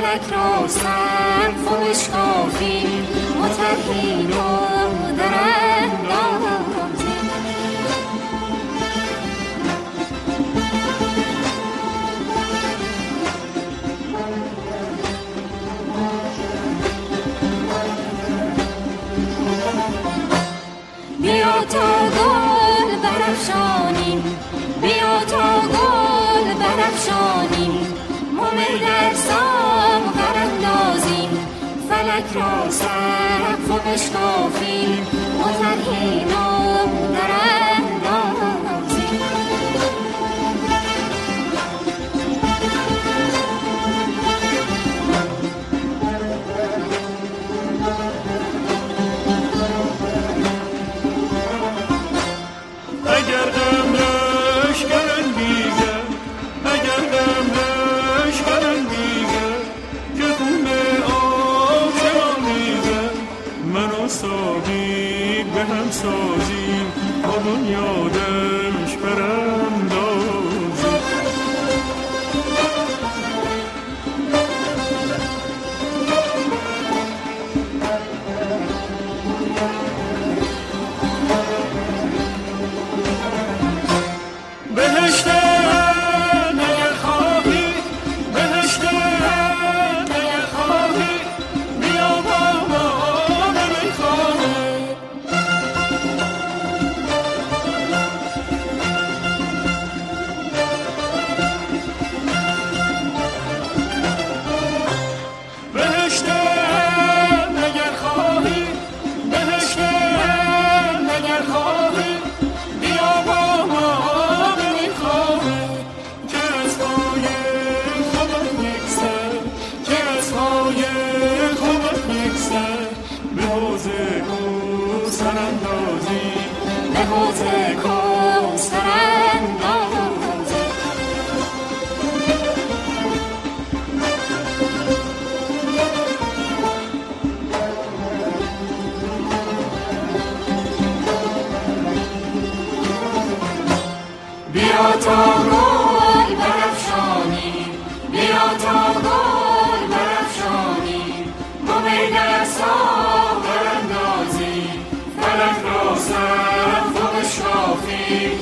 فلک را سقف و بشکافیم متحین و دراندازیم بیا تا گل برافشانیم. بیا تا گل برافشانیم. مومل فلک را سقف و بشکافیم مترهین و هم سازیم با بنیادش بهشت کوسر اندازی به حوض کوثر اندازیم بیا تا گل برافشانیم بیا تا ساغر اندازیم فلک را سقف و بشکافیم